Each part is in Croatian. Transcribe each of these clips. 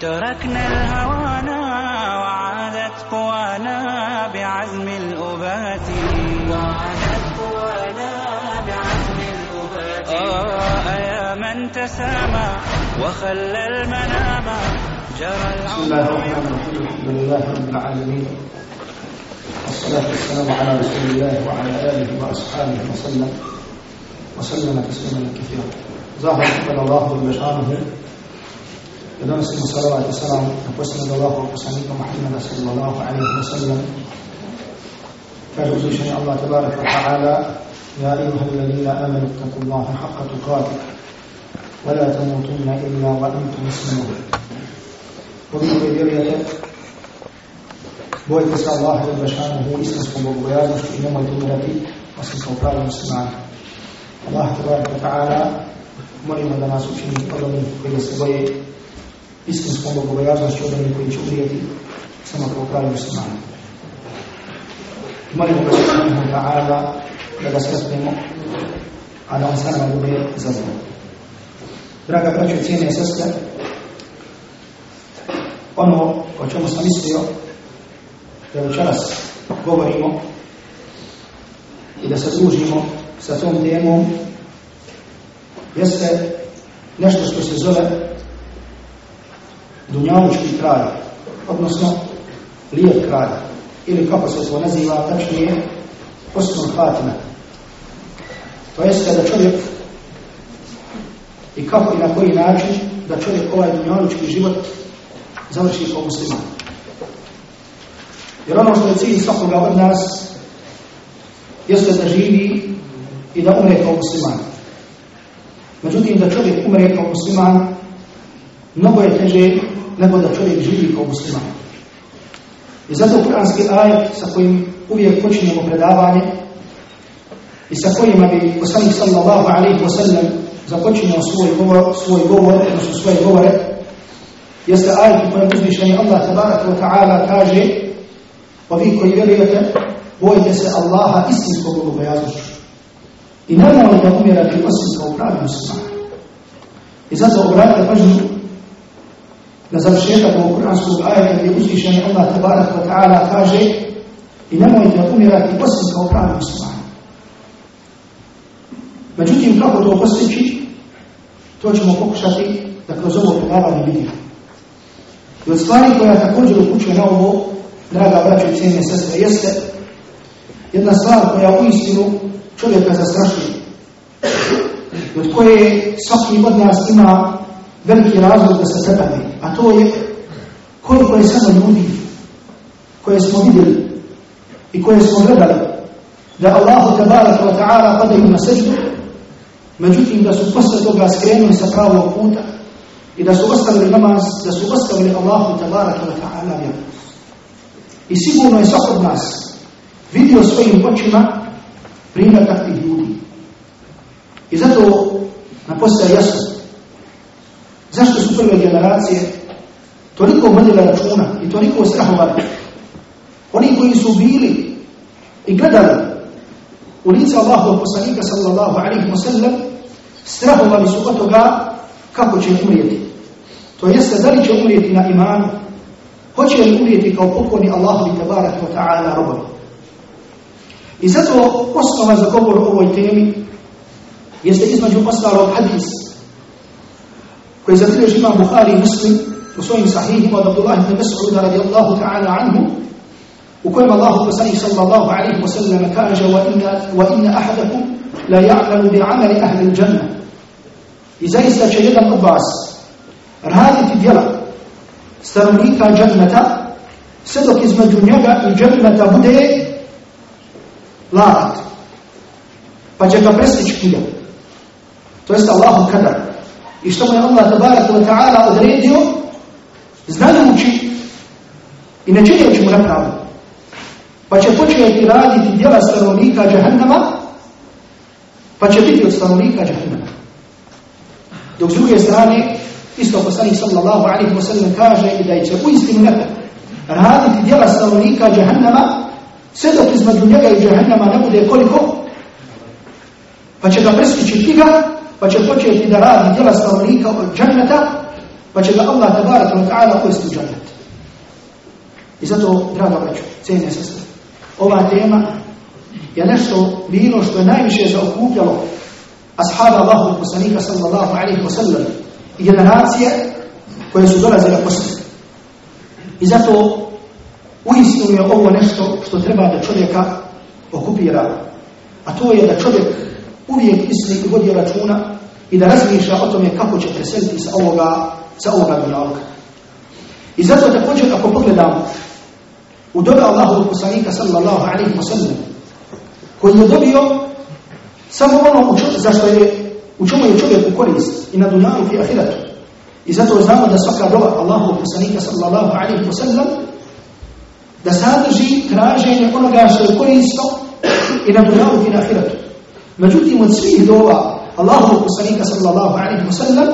تركنا الهوانا وعادت قوانا بعزم الأبات. وعادت قوانا بعزم الأبات. آه يا من تسامى وخلى المنام. جرى بسم الله الرحمن الرحيم. الحمد لله رب العالمين. والصلاة والسلام على رسول الله وعلى آله وأصحابه وسلم. وسلم تسليما كثيرا. ظاهر قبل الله بشانه donosimo salavat i salam na posljednog Allahu poslanika Muhammada sallallahu alaihi wa sallam kaže uzvišeni Allah tabarak wa ta'ala يا أيها الذين آمنوا اتقوا الله حق تقاته ولا تموتن إلا وأنتم مسلمون ومن vjerujete bojite se Allaha i Bašanohu istinskom bogobojaznošću i nemojte umirati osim kao pravi muslimani. Allah tabarak wa ta'ala molimo da nas učini od onih koji se boje istinskom bogobojaznošću od onih koji će umrijeti samo kao pravi muslimani. Molimo ga subhanahu ta'ala da ga a da on sa nama bude zadovoljan. Draga braćo cijene sestre, ono o čemu sam mislio da večeras govorimo i da se družimo sa tom temom jeste nešto što se zove Dunjavučki kraj, odnosno lijep kraj, ili kako se to naziva, tačnije Husnul Fatima. To jeste da čovjek i kako i na koji način da čovjek ovaj dunjavučki život završi kao musliman. Jer ono što je cilj svakoga od nas jeste da živi i da umre kao musliman. Međutim, da čovjek umre kao musliman mnogo je teže nego da čovjek živi kao musliman. I zato kuranski ajet sa kojim uvijek počinjemo predavanje i sa kojima bi poslanik sallallahu alaihi wa sallam započinjao svoj govor, svoj govor, odnosno svoje govore, jeste ajet u kojem uzvišeni Allah tabaraka wa ta'ala kaže ovi koji vjerujete, bojite se Allaha istinskog bogobojaznošću. I nemojte umirati osim kao pravi musliman. I zato obratite pažnju na završetak ovog kuranskog ajeta gdje uzvišeni Allah tabarak wa ta'ala kaže i nemojte umirati osim kao pravi musliman. Međutim, kako to postići, to ćemo pokušati da kroz ovo predavanje vidimo. I od stvari koja također upućuje na ovo, draga braćo i cijene sestre, jeste jedna stvar koja u istinu čovjeka zastrašuje. Od koje svaki od nas ima veliki razlog da se prepade. A to je koliko je samo ljudi koje smo vidjeli i koje smo gledali da Allahu tabaraka wa ta'ala padaju na seždu, međutim da su posle toga skrenuli sa pravog puta i da su ostavili namaz, da su ostavili Allahu tabaraka wa ta'ala. I sigurno je svak od nas vidio svojim očima primjer takvih ljudi. I zato nam postaje jasno zašto su prve generacije toliko vodile računa i toliko strahovali. Oni koji su bili i gledali u lice Allahu poslanika sallallahu alaihi wa sallam strahovali su od toga kako će umrijeti. To jeste da li će umrijeti na imanu, hoće li umrijeti kao pokorni Allahu i tabarak wa ta'ala robovi. I zato osnova za govor o ovoj temi jeste između ostalog hadis koji zabilježi imam Bukhari i Muslim u svojim sahihima od Abdullah ibn Mas'uda radijallahu ta'ala anhu u kojem Allahu poslanik sallallahu alaihi wa sallam kaže wa inna ahadakum la ya'malu bi amali ahli al-janna i zaista će jedan od vas raditi djela stanovnika džannata sve dok između njega i džannata bude lakat pa će ga prestići knjiga to jest Allahu kadar i što mu je Allah tabaraka wa ta'ala odredio znajući i ne činjeći mu nepravdu. Pa će početi raditi djela stanovnika džahannama, pa će biti od stanovnika džahannama. Dok s druge strane, isto poslanik sallallahu alaihi wa sallam kaže i da će u istinu neko raditi djela stanovnika džahannama, sve dok između njega i džahannama ne bude koliko, pa će ga preskići figa, pa će početi da radi djela stanovnika od džannata, pa će ga Allah tabarak wa ta'ala uvesti u džannat. I zato, draga braću, cijenje sestre, ova tema je nešto bilo što je najviše zaokupljalo ashaba Allahu poslanika sallallahu alaihi wa sallam i generacije koje su dolazile posle. I zato uistinu je ovo nešto što treba da čovjeka okupira. A to je da čovjek uvijek misli i vodi računa i da razmišlja o tome kako će preseliti sa ovoga, sa ovoga dunjalka. I zato također ako pogledamo u dobe Allahu poslanika sallallahu alaihi wa sallam koji je dobio samo ono za što je u čemu je čovjek u korist i na dunjalu i ahiratu. I zato znamo da svaka doba Allahu poslanika sallallahu alaihi wa sallam da sadrži traženje onoga što je korisno i na dunjalu i na ahiratu. Međutim, od svih dova Allahu poslanika sallallahu alaihi wa sallam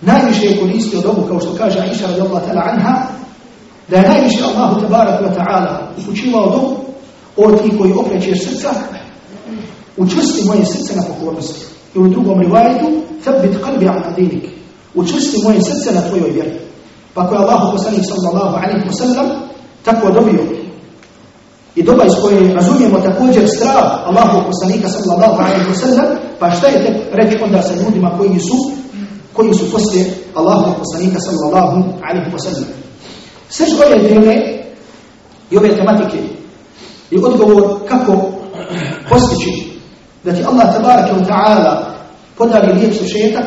najviše je koristio dobu, kao što kaže Aisha radijallahu ta'ala anha, da je najviše Allahu tabarak wa ta'ala upućivao dobu od ti koji okrećeš srca, učvrsti moje srce na pokornosti. I u drugom rivajetu, thabbit qalbi an dinik. Učvrsti moje srce na tvojoj vjeri. Pa ako je Allahu poslanik sallallahu alaihi wa sallam tako dobio i doba iz koje razumijemo također strah Allahu poslanika sallallahu alaihi wa sallam, pa šta je tek reći onda sa ljudima koji su koji su poslije Allahu poslanika sallallahu alaihi wa sallam. Sve ove teme i ove tematike i odgovor kako postići da ti Allah tabaraka wa ta'ala podari lijep sušetak,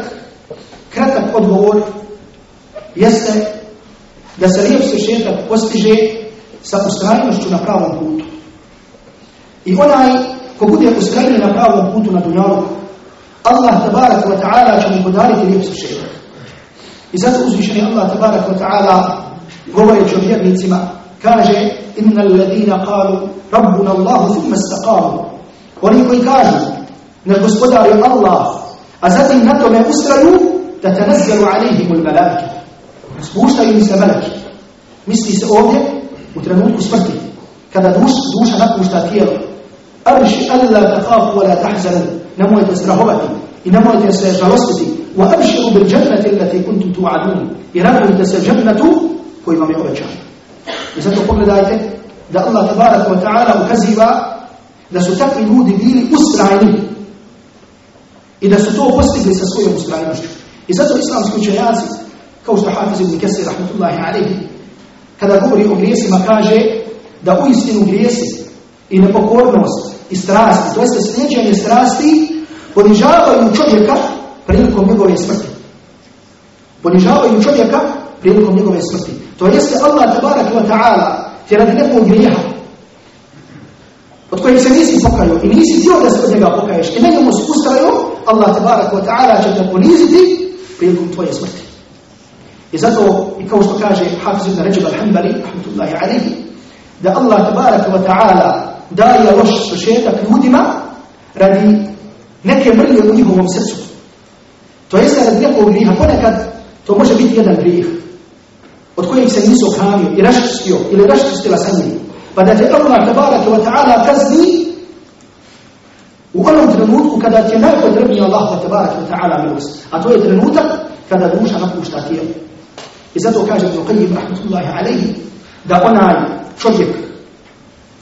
kratak odgovor jeste da se lijep sušetak postiže sa ustrajnošću na pravom putu. I onaj ko bude ustrajen na pravom putu na dunjalu, Allah tabaraka wa ta'ala će mu podariti lijep sušetak. I zato uzvišeni Allah tabaraka wa ta'ala govoreći o vjernicima kaže inna alladina qalu rabbuna Allah thumma istaqamu oni koji kažu naš gospodar je Allah a zatim na tome ustraju da tanazzalu alaihim al-malaika spuštaju im se meleki misli se ovdje u trenutku smrti kada duš, duša napušta tijelo abši alla taqafu wa la tahzanu nemojte strahovati i nemojte se žalostiti wa abširu bil jannati allati kuntum tu'adun i radujte se džannatu koji vam je obećan. I zato pogledajte da Allah tabaraka wa ta'ala ukaziva da su takvi ljudi bili ustrajni i da su to postigli sa svojom ustrajnošću. I zato islamski učenjaci, kao što Hafiz ibn Kesir, rahmatullahi alaihi, kada govori o grijesima, kaže da u istinu grijesi i nepokornost i strasti, to jeste slijeđenje strasti, ponižavaju čovjeka prilikom njegove smrti. Ponižavaju čovjeka prilikom njegove smrti. To jeste Allah tabaraka wa ta'ala ti radi nekog grijeha od kojeg se nisi pokajao i nisi htio da se od njega pokaješ i na njemu spustaju, Allah tabaraka wa ta'ala će te poniziti prilikom tvoje smrti. I zato, i kao što kaže Hafiz ibn Rajab al-Hanbali, rahmatullahi alihi, da Allah tabaraka wa ta'ala daje loš sušetak ljudima radi neke mrlje u njihovom srcu. To jeste radi nekog grijeha, ponekad to može biti jedan grijeh od kojih se nisu okanio i raščistio ili raščistila sa njim. Pa da te Allah tabaraka wa ta'ala kazni u onom trenutku kada ti je najpotrebniji Allah tabaraka wa ta'ala milost. A to je trenutak kada duša napušta tijelo. I zato kaže Ibn rahmatullahi alaihi da onaj čovjek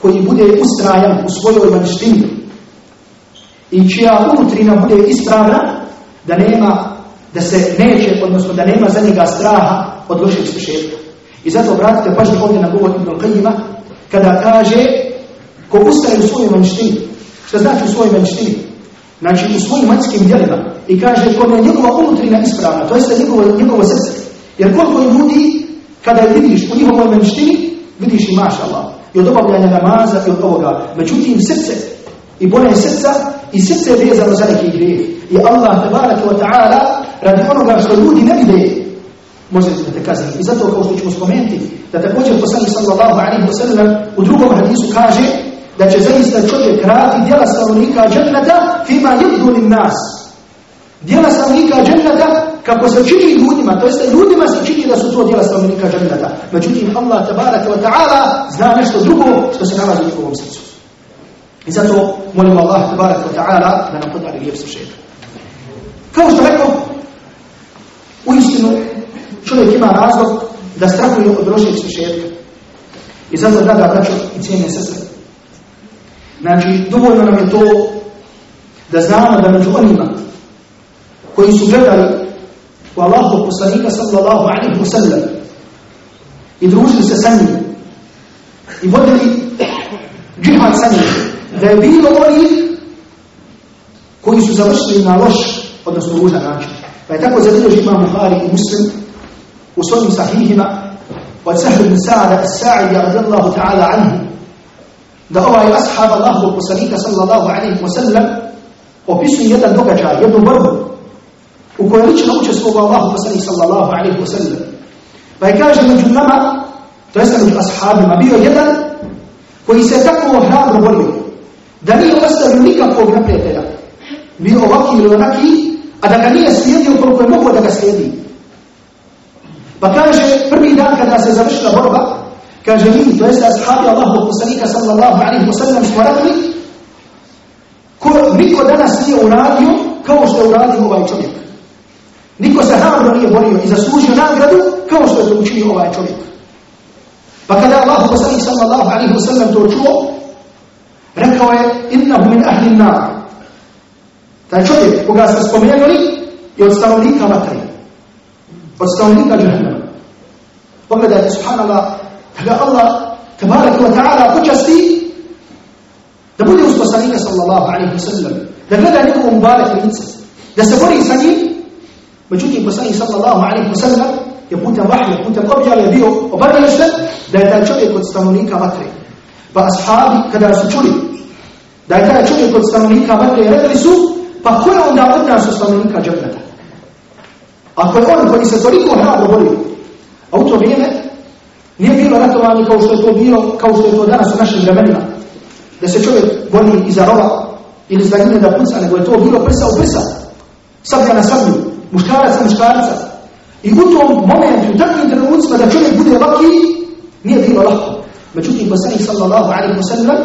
koji bude ustrajan u svojoj vanštini i čija unutrina bude ispravna, da nema, da se neće, odnosno da nema za njega straha od lošeg svršetka. I zato vratite pažnju ovdje na govor Ibn Qayyima kada kaže ko ustaje u svojoj vanštini, što znači u svojoj vanštini? Znači u svojim vanjskim djelima i kaže kome je njegova unutrina ispravna, to jeste njegovo, njegovo srce. Jer koliko ljudi, kada je vidiš u njihovoj vanštini, vidiš i maša Allah, i od obavljanja namaza i od ovoga. Međutim, srce i boje srca i srce je vezano za neki grijeh. I Allah, tabaraka wa ta'ala, radi onoga što ljudi ne vide, može da te kazni. I zato kao što ćemo spomenuti, da također poslanik sallallahu alaihi wa sallam u drugom hadisu kaže da će zaista čovjek raditi djela stanovnika dženneta fima lin nas. Djela stanovnika dženneta kako se čini ljudima, to jeste ljudima se čini da su to djela stanovnika dženneta. Međutim, Allah tabaraka wa ta'ala zna nešto drugo što se nalazi u njegovom srcu. I zato molimo Allah tabaraka wa ta'ala da nam podari lijep sršetak. Kao što rekao, u istinu čovjek ima razlog da strahuje od lošeg sršetka. I zato, draga braćo i cijene sestre, znači, dovoljno nam je to da znamo da među onima koji su gledali u Allahu poslanika sallallahu alaihi wa sallam i družili se sa njim i vodili džihad sa njim, da je bilo onih koji su završili na loš, odnosno ružan način. Pa je tako zabilježi imam Buhari i Muslim u svojim sahihima od Sahl ibn Sa'ada as-Sa'idi radijallahu ta'ala anhu da ovaj ashab Allahu poslanika sallallahu alaihi wa sallam opisuje jedan događaj, jednu borbu u kojoj lično učestvovao Allahu poslanik sallallahu alaihi wa sallam. Pa je kaže među nama, to jeste među ashabima, bio jedan koji se tako hrabro borio da nije ostavio nikakvog neprijatelja. Bio ovaki ili onaki, a da ga nije slijedio koliko je mogo da ga slijedi. Pa kaže, prvi dan kada se završila borba, kaže mi, to jeste ashabi Allahu poslanika sallallahu alaihi wa sallam smo rekli, ko, niko danas nije uradio kao što je uradio ovaj čovjek. Niko se hrabro nije borio i zaslužio nagradu kao što je to učinio ovaj čovjek. Pa kada Allah poslanik sallallahu alaihi wa sallam to čuo, rekao je, innahu min ahli nar. Taj čovjek koga ste spomenuli je od stanovnika vatre. Od stanovnika džahnama. Pogledajte, subhanallah, da Allah, tabarak wa ta'ala, počasti da bude uz poslanika sallallahu alaihi wa sallam, da gleda njegovom mubarak lice, da se bori sa njim, međutim poslanik sallallahu alaihi wa sallam je putem vahja, putem objave bio obavješten da je taj čovjek od stanovnika vatre. Pa ashabi, kada su čuli da je taj čovjek od stanovnika vatre, rekli su, pa ko je onda od nas od stanovnika džerneta? Ako je on koji se toliko hrabro borio, a u to vrijeme nije bilo ratovanje kao što je to bilo, kao što je to danas u našim vremenima, da se čovjek bori iza rova ili za da puca, nego je to bilo prsa u prsa, sablja na sablju, muškarac na muškarca. I u tom momentu, u takvim trenucima da čovjek bude ovaki, nije bilo lako. Međutim, poslanik sallallahu alaihi wa sallam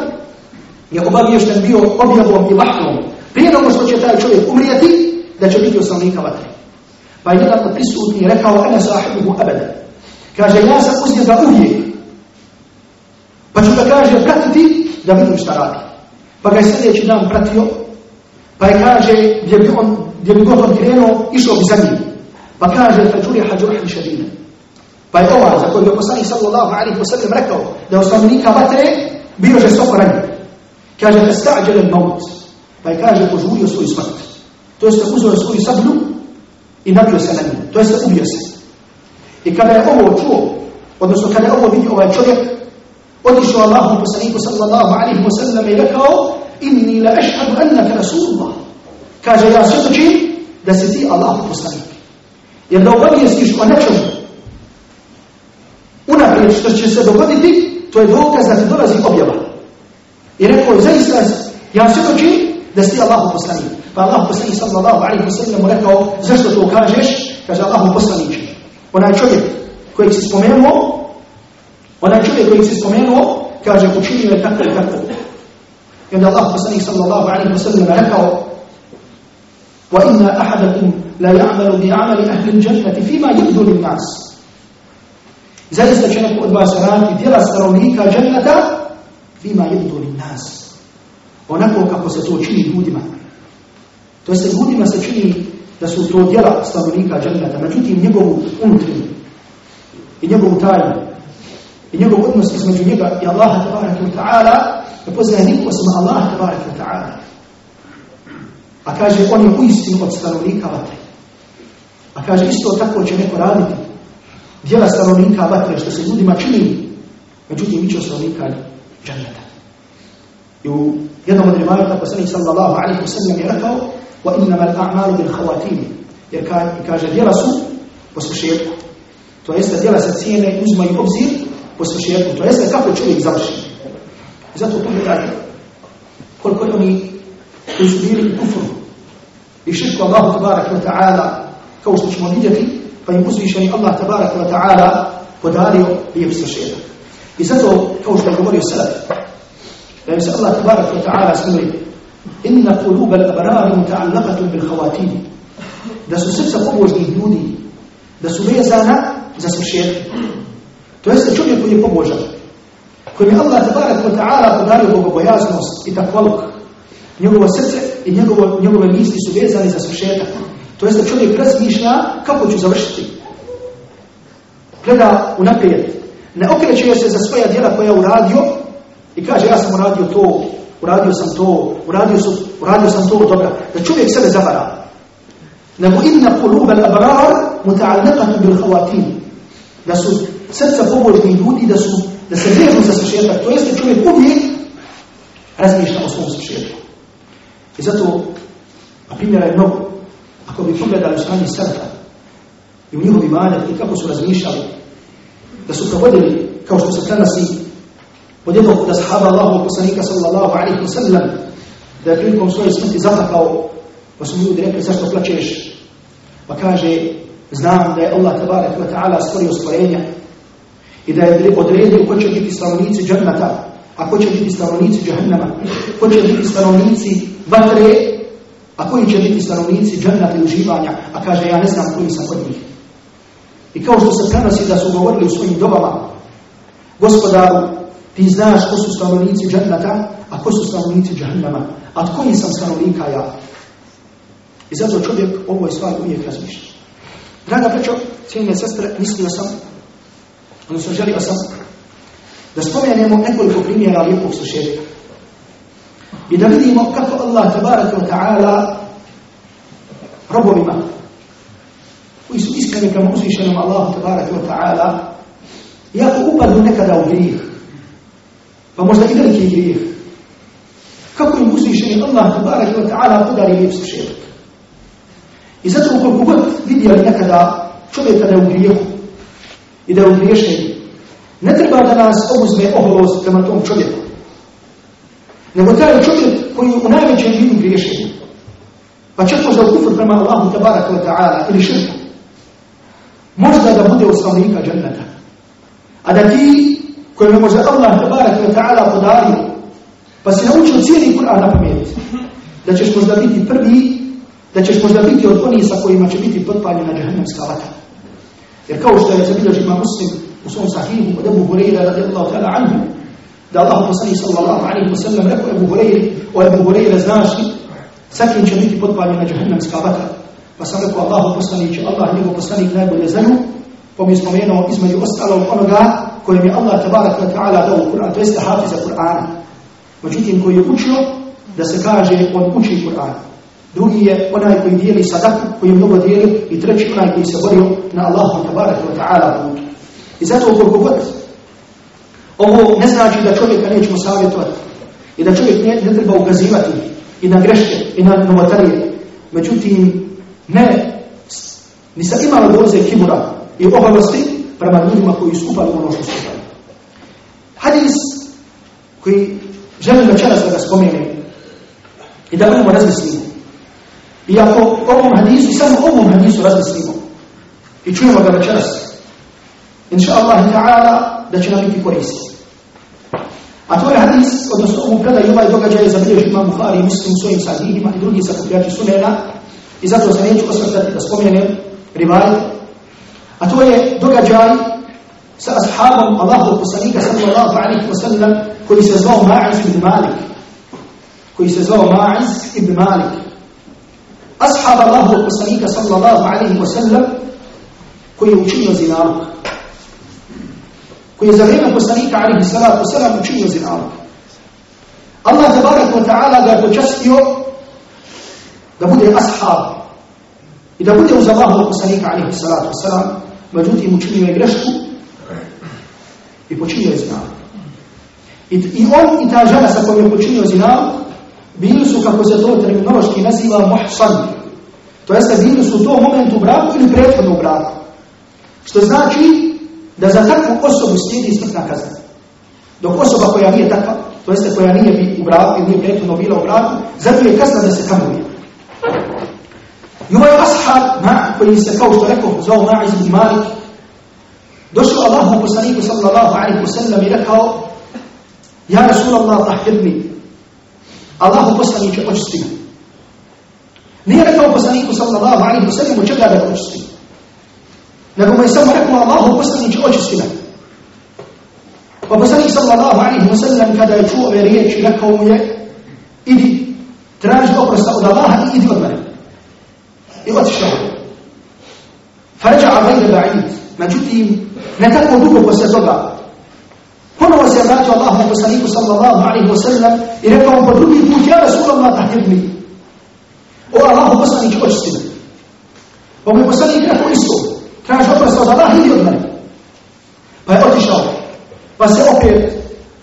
je obaviješten bio objavom i vahnom. Prije nego što će taj čovjek umrijeti, da će biti osnovnika vatre. Pa je jedan od prisutnih rekao, ene sahibuhu abada. Kaže, ja sam uz njega uvijek. Pa ću ga kaže, pratiti da vidim šta radi. Pa ga je sljedeći dan pratio, pa je kaže, gdje bi on, gdje bi god on krenuo, išao bi za njim. Pa kaže, fađuri hađurahni šarine. Pa je ovaj, za koji je poslanik sallallahu alaihi wa sallam rekao, da je osnovnika vatre bio žestoko ranjen. Kaže, festađele maut. Pa je kaže, požurio svoju smrt. To jeste uzeo svoju sablju i nabio se na nju. To jeste ubio se. I kada je ovo čuo, odnosno kada je ovo vidio ovaj čovjek, otišao Allahu poslaniku sallallahu alaihi wa sallam i rekao, inni la ašhadu annaka rasulullah. Kaže, ja svjedočim da si ti Allahu poslanik. Jer da obavijestiš o nečemu, unaprijed što će se dogoditi, to je dokaz da ti dolazi objava. I rekao, zaista, ja svjedočim da si Allahu poslanik. Pa Allahu poslanik sallallahu alaihi wa sallam mu rekao, zašto to kažeš? Kaže Allahu poslaniče. Onaj čovjek kojeg si spomenuo, onaj čovjek kojeg si spomenuo, kaže, učinio je tako i tako. I onda Allah poslanik sallallahu alaihi wa sallam rekao, وَإِنَّ أَحَدَكُمْ لَا يَعْمَلُ بِعَمَلِ أَهْلِ الْجَنَّةِ فِيمَا يُبْدُ لِلنَّاسِ Zaista će neko od vas raditi djela stanovnika dženneta fima yabdu lin nas. Onako kako se to čini ljudima. To jeste ljudima se čini da su to djela stanovnika dženneta, međutim njegovu unutrinu i njegovu tajnu i njegov odnos između njega i Allaha tabaraka wa ta'ala ne poznaje niko osim Allaha tabaraka wa ta'ala. A kaže, on je uistinu od stanovnika vatre. A kaže, isto tako će neko raditi djela stanovnika vatre, što se ljudima čini, međutim, bit će stanovnika džanneta. I u jednom od rivajata poslanih sallallahu alaihi wa sallam je rekao al-a'malu bil khawatim jer ka, kaže djela su po svršetku To jeste djela se cijene uzmaju obzir po svršetku. To jeste kako čovjek završi. I zato pogledajte koliko oni تسبيل الكفر يشك الله تبارك وتعالى. كوستش مبيتي فيمسلي شيء الله تبارك وتعالى وداريو ليبس الشيطة يساتو كوستش مبيتي السلف يمس الله تبارك وتعالى سمري إيه؟ إن قلوب الأبرار متعلقة بالخواتيم. da su srca pobožnih ljudi, da su vezana za svršetke. To jeste čovjek koji je pobožan, kojim je Allah tebara ta'ala podario bogobojaznost i. Njegovo srce i njegovo, njegove misli su vezane za svršetak. To jeste čovjek razmišlja kako ću završiti. Gleda unaprijed. Ne okreće se za svoja djela koja je uradio i kaže ja sam uradio to, uradio sam to, uradio, su, uradio sam to dobra. Da čovjek sebe zavara. Nego inna quluba al-abrar muta'allaqatun bil khawatim. Da su srca pobožnih ljudi da su da se vežu za svršetak. To jeste čovjek uvijek razmišlja o svom svršetku. I zato, a primjera je mnogo, ako bi pogledali stanje srta i u njihovi manjak i kako su razmišljali, da su provodili, kao što se prenosi od jednog da sahaba Allahu poslanika sallallahu alaihi wa sallam, da je prilikom svoje smrti zaplakao, pa su ljudi rekli zašto plačeš, pa kaže, znam da je Allah tabarak wa ta'ala stvorio stvorenja i da je odredio ko će biti stanovnici džannata, a ko će biti stanovnici džahannama, ko će biti stanovnici vatre, a koji će biti stanovnici džannata i uživanja, a kaže ja ne znam koji sam od njih. I kao što se prenosi da su govorili u svojim dobama, gospodaru, ti znaš ko su stanovnici džannata, a ko su stanovnici džahannama, a koji sam stanovnika ja. I zato čovjek ovoj stvari uvijek razmišlja. Draga prečo, cijenine sestre, mislio sam, odnosno želio sam, da spomenemo nekoliko primjera lijepog slušetka. I da vidimo kako Allah tabaraka wa ta'ala robovima koji su iskreni prema uzvišenom Allahu tabaraka wa ta'ala iako upadu nekada u grijeh pa možda i veliki grijeh kako im uzvišeni Allah tabaraka wa ta'ala podari lijep slušetak. I zato ukoliko god vidjeli nekada čovjeka da je u grijehu i da je u griješenju Ne treba da nas obuzme oholost prema tom čovjeku. Nego taj čovjek koji u najvećem vidu griješenju. Pa možda u kufr prema Allahu tabaraka wa ta'ala ili širku. Možda da bude od slavnika džannata. A da ti kojima možda Allah tabaraka wa ta'ala podario, pa si naučio cijeli Kur'an na pamet, da ćeš možda biti prvi, da ćeš možda biti od onih sa kojima će biti potpaljena džahannamska vata. Jer kao što je zabilježi ima muslim u svom sahihu od Ebu Hureyra radijallahu ta'ala anhu, da Allah poslani sallallahu alaihi wa sallam rekao Ebu Hureyri, o Ebu Hureyre znaš li, sa kim će biti potpaljena džahannamska vata. Pa sam rekao Allah poslani će Allah njegov poslanik najbolje znaju, pa mi spomenuo između onoga kojem je Allah tabarak wa ta'ala dao Kur'an, to jeste hafiza Kur'ana. Međutim, koji je učio da se kaže on uči Kur'an. Drugi je onaj koji dijeli sadaku, koji mnogo dijeli, i treći onaj koji se borio na Allahu tabarak wa ta'ala putu. I zato ukoliko god ovo ne znači da čovjeka nećemo savjetovati i da čovjek ne, ne treba ukazivati i na greške i na novotarije. Međutim, ne, ni sa imala doze kibura i oholosti prema ljudima koji skupali ono što skupali. Hadis koji želim večeras da ga spomenem i da ovom razmislimo. I ako ovom hadisu, samo ovom hadisu razmislimo i čujemo ga večeras, inša Allah ta'ala, da će nam biti koristi. A to je hadis, odnosno ovu predaju ovaj događaj zabilježi imam Bukhari i muslim svojim sahihima i drugi sakupljači sunena i zato se neću osvrtati da spomenem rivaj. A to je događaj sa ashabom Allahu poslanika sallallahu alaihi wa sallam koji se zvao Ma'iz ibn Malik. Koji se zvao Ma'iz ibn Malik. Ashab Allahu poslanika sallallahu alaihi wa sallam koji je učinio zinalog koji je za vrijeme poslanika alihi salatu wasalam učinio zinalog. Allah tabarak wa ta'ala ga je počastio da bude ashab i da bude uz Allahu poslanika alihi salatu wasalam, međutim učinio je grešku i počinio je zinalog. I, I on i ta žena sa kojom je počinio zinalog bili su, kako se to terminološki naziva, muhsan. To jeste, bili su u tom momentu braku ili prethodno braku. Što znači da za takvu osobu slijedi smrtna kazna. Dok osoba koja nije takva, to jeste koja nije u braku ili nije prethodno bila u braku, zato je kazna da se kamuje. I ovaj ashab, na, koji se, kao što rekao, zvao Ma'iz ibn Malik, došao Allahu poslaniku sallallahu alaihi wa sallam i rekao, Ja Rasulallah tahirni, Allahu poslaniće očisti me. Nije rekao poslaniku sallallahu alaihi wa sallam od čega da očisti. Nego mu je samo rekao Allahu poslaniće očisti me. Pa poslanik sallallahu alaihi wa sallam kada je čuo ove riječi rekao mu je idi, traži oprosta od Allaha i idi od mene. I otišao. Farađa gajde ba'id. Međutim, ne tako dugo posle toga. Ponovo se vratio Allahu poslaniku sallallahu alaihi wa sallam i rekao mu po drugi put, ja Rasulallah tahirni. O Allahu poslanić očisti me. Pa mu je poslanik rekao isto. Allaha i idi od mene. Pa je otišao. Pa se opet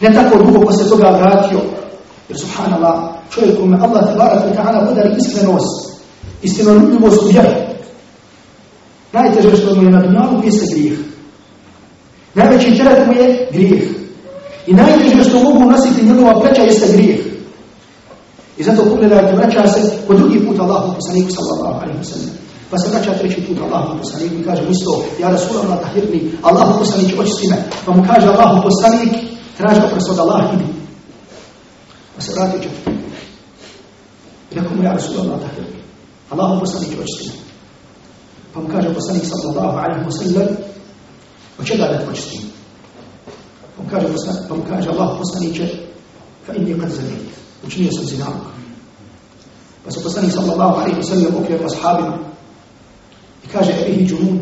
ne tako dugo posle toga vratio. Jer subhanallah, čovjek kome Allah tabarak i ta'ala podari iskrenost, istinoljubivost u vjeru. Najteže što mu je na dunjalu jeste grijeh. Najveći teret mu je grijeh. I najteže što mogu nositi njegova pleća jeste grijeh. I zato pogledajte, vraća se po drugi put Allahu poslaniku sallallahu alaihi wa sallam. Pa se vraća treći put Allahu poslaniku i kaže isto, ja Rasulallah tahirni, Allahu poslanić očisti me. Pa mu kaže Allahu poslanik, traži oprost od Allah idi. Pa se vratio četiri. I rekao mu ja Rasulallah tahirni, Allahu poslanić očisti me. Pa mu kaže poslanik sallallahu alaihi wa sallam, od čega da te očistim? Pa mu kaže, pa mu kaže Allahu poslaniće, fa inni kad zanijek, učinio sam zinavog. Pa se poslanik sallallahu alaihi wa sallam okrenuo ashabima I kaže, ebihi džunun,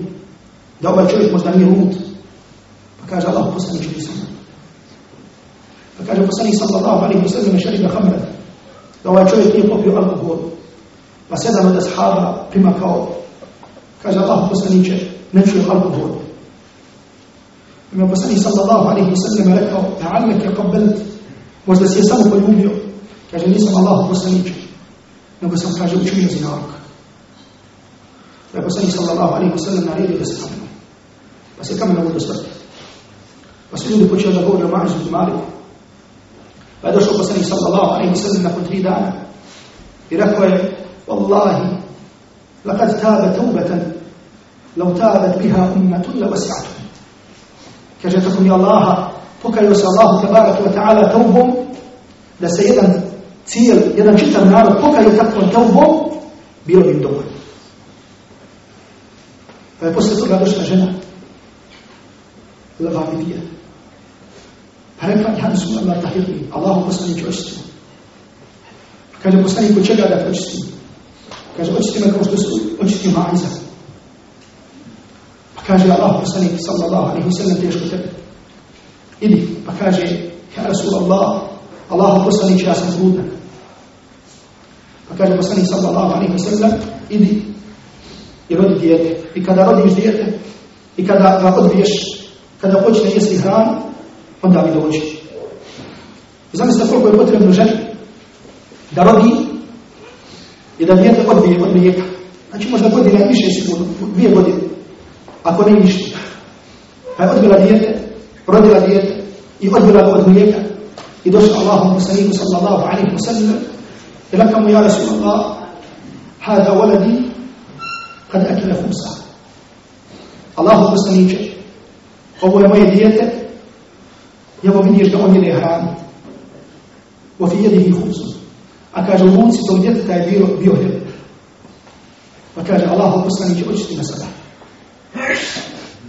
da ovaj čovjek možda nije lud. Pa kaže, Allah poslani ću nisam. Pa kaže, poslani sallallahu alaihi wa sallam, šariba hamra, da ovaj čovjek nije popio alkohol. Pa sedam od ashaba primakao, kaže, Allah poslani će, ne čuje alkohol. Ima poslani sallallahu alaihi wa sallam rekao, ta'almek je kabbelt, možda si je samo poljubio. Kaže, nisam Allah poslani će, nego sam, kaže, učinio zinarka. Rasulullah sallallahu alaihi wasallam na yeye Waislamu. Basi kama ninavyosema. Basi ndio kuchoa na kwa Maash bin Malik. Baada ya Rasulullah sallallahu alaihi wasallam na kutrida irakwa wallahi laqad taba tawbatan law tabat biha ummatun lawas'atuhum. Kaje takumia Allah pokajao se Allahu tabaraka wa ta'ala taubom da se jedan cijel, jedan čitav narod pokajao takvom taubom, bilo bi dovoljno. Dovoljno. Pa je posle toga došla žena, Levabidija. Pa rekla, ja nisu Allah tahirni, Allahu poslanić očistim. Kaže, poslanik od čega da očistim? Kaže, očistim me kao što su očistim Maiza. Pa kaže, Allah poslanik, sallallahu alaihi sallam, teško tebe. Idi, pa kaže, ja Rasulallah, Allahu poslanić, ja sam zbudna. Pa kaže, poslanik, sallallahu alaihi sallam, idi, i rodi dijete. I kada rodiš dijete, i kada ga odbiješ, kada počne jesti hranu, onda mi dođi. Zamislite koliko je potrebno ženi da rodi i da dijete odbije od mlijeka. Znači možda godine više sigurno, dvije godine, ako ne više. Pa je odbila dijete, rodila dijete i odbila ga od mlijeka i došla Allahom poslaniku sallallahu alaihi wa sallam i laka mu ja Rasulallah hada waladi قد أكل خبزا الله خبزا يجي أول ما يديته يوم من يرجعون للإحرام وفي يده خبز. أكاد يموت سودية تعبير بيهلب وكاد الله خبزا يجي أجت مسألة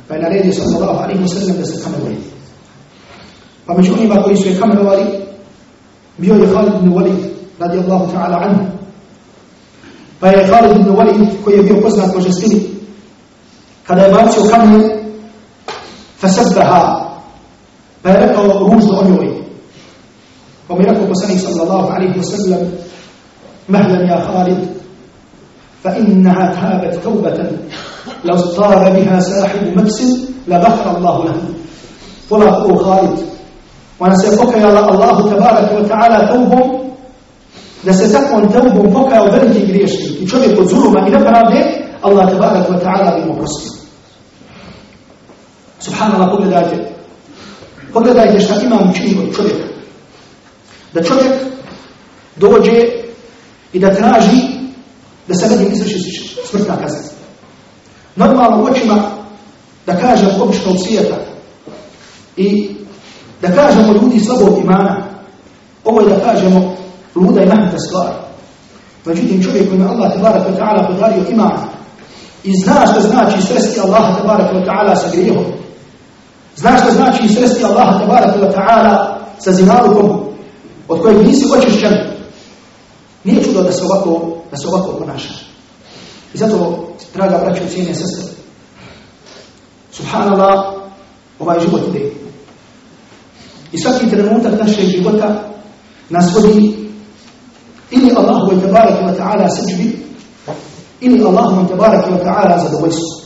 فإن النبي صلى الله عليه وسلم بس كمل ولي ما قوي سوى كمل ولي خالد بن وليد رضي الله تعالى عنه. Pa je Khalid ibn Walid, koji je bio poznat po žestini, kada je bacio kamen, fasabbaha, pa je rekao ružno o njoj. Pa mi je rekao poslanik sallallahu alaihi wa sallam, مهلا يا خالد فإنها تابت توبة لو طار بها ساحب مكس لغفر الله له طلق خالد وأنا سيقول يا الله تبارك وتعالى توبهم da se takvom teubom pokajao veliki griješnik i čovjek od zuluma i nepravde, Allah tabarak wa ta'ala bi mu prostio. Subhanallah, pogledajte. Pogledajte šta imam učini od čovjeka. Da čovjek dođe i da traži da se nedim izvrši smrtna kazna. Normalno očima da kažem običnog svijeta i da kažemo ljudi slabog imana, ovo je da kažemo luda i mahmeta stvar. Međutim, čovjek kojima Allah tabarak wa ta'ala podario iman i zna što znači sresti Allah tabarak wa ta'ala sa grijehom, zna što znači sresti Allah tabarak wa ta'ala sa zinalukom od kojeg nisi očišćen, nije čudo da se ovako, da se ovako ponaša. I zato, draga braćo i cijene sestre, subhanallah, ovaj život ide. I svaki trenutak našeg života nas vodi tabaraka wa ta'ala seđbi, ili Allahu wa tabaraka wa ta'ala zadovoljstvo.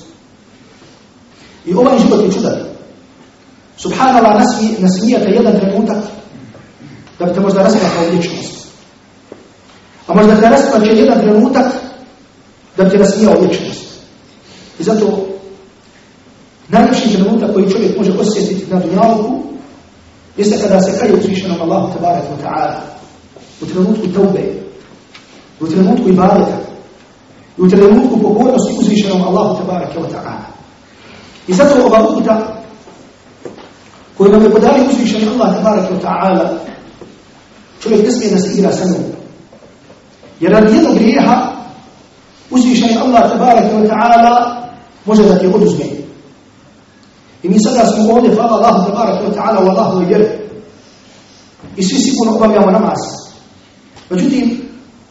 I ovaj život je čudan. Subhanallah, nasmi, nasmijate jedan trenutak da bi te možda rasplakao vječnost. A možda te rasplaće jedan trenutak da bi te nasmijao vječnost. I zato najljepši trenutak koji čovjek može osjetiti na dunjalku jeste kada se kaje uzvišenom Allahu tabarak wa ta'ala u taube, u trenutku ibadeta, u trenutku pokornosti uzvišenom Allahu tabarak wa ta'ala. I zato ova uputa koju nam je podario uzvišeni Allah tabarak wa ta'ala čovjek ne smije da se igra sa njom. Jer radi jednog grijeha uzvišeni Allah tabarak wa ta'ala može da ti oduzme. I mi sada smo ovdje, hvala Allahu tabarak wa ta'ala u Allahu i vjeru. I svi sigurno obavljamo namaz. Međutim,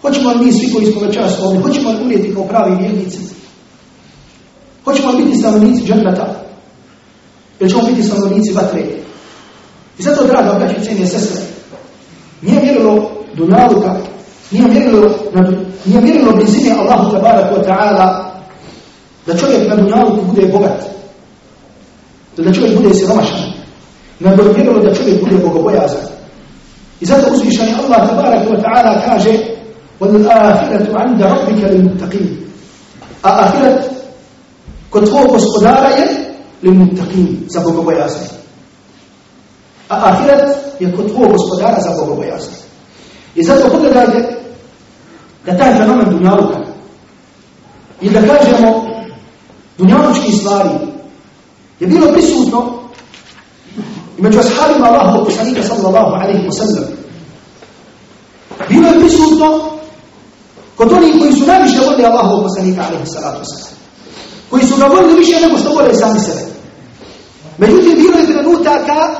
hoćemo li mi svi koji smo večeras ovdje, hoćemo li umrijeti kao pravi vjernici? Hoćemo li biti stanovnici džennata? Ili ćemo biti stanovnici vatre? I zato, draga braći cijenije sestre, nije mjerilo dunjaluka, nije mjerilo, nije mjerilo blizine Allahu tabarak wa ta'ala da čovjek na dunjaluku bude bogat, da čovjek bude siromašan, nego je mjerilo da čovjek bude bogobojazan. I zato uzvišani Allah tabarak wa ta'ala kaže وَالْآخِرَةُ عَنْدَ رَبِّكَ لِلْمُتَّقِينَ A ahiret kod tvojeg gospodara je لِلْمُتَّقِينَ za bogobojazne. A ahiret je kod tvojeg gospodara za bogobojazne. I zato pogledajte da taj fenomen dunjaluka i da kažemo dunjalučki stvari je bilo prisutno لما جو اصحابي ما راهو قصريك صلى الله عليه وسلم. بما بسوطة كنتوني كوي سنا مش نقول لي الله وقصريك عليه الصلاة والسلام. كوي سنا قول لي مش أنا مستوى الإسلام السلام ما جوتي بيرو لك نوتا كا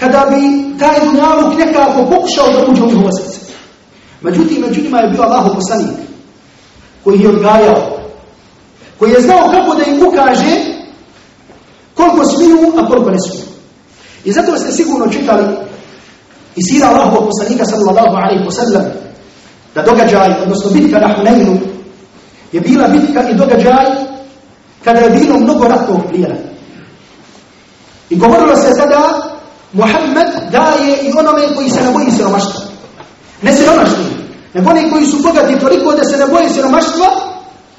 kada bi taj dunjaluk nekako pokušao da uđe u njihovo srce. Međutim, među njima je bio Allah poslanik koji je odgajao, koji je znao kako da im ukaže koliko smiju, a koliko ne smiju. I zato ste sigurno čitali i sira Allahovog poslanika sallallahu alaihi wa sallam da događaj, odnosno bitka na Hunainu je bila bitka i događaj kada je bilo mnogo ratnog plijena. I govorilo se tada Muhammed daje i onome koji se ne boji siromaštva. Ne siromaštvi, nego oni koji su bogati toliko da se ne boji siromaštva,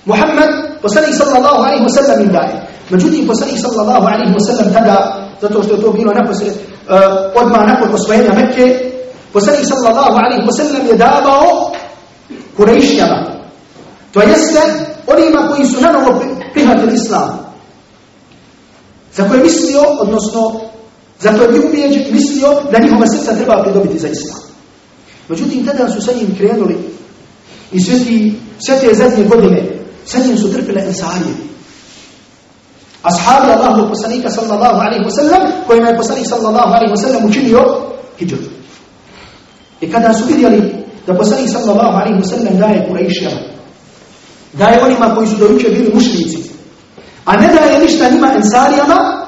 Muhammed, poslanik sallallahu alaihi wa sallam im daje. Međutim, poslanik sallallahu alaihi wa sallam tada, zato što je to bilo naposred, uh, odmah nakon osvojenja Mekke, poslanik sallallahu alaihi wa sallam je davao Kurejšnjama. To jeste onima koji su na novo prihvatili islam. Za koje je mislio, odnosno, za koje je ubijeđen, mislio da njihova srca treba pridobiti za islam. Međutim, tada su sa njim krenuli i sve, sve te zadnje godine sa njim su trpile ensarije. Ashabi Allahu poslanika sallallahu alaihi wa sallam, kojima je poslanik sallallahu alaihi wa sallam učinio hijđu. I kada su vidjeli da poslanik sallallahu alaihi wa sallam daje Kurejšijama, daje onima koji su dojuče bili mušnici, a ne daje ništa njima ensarijama,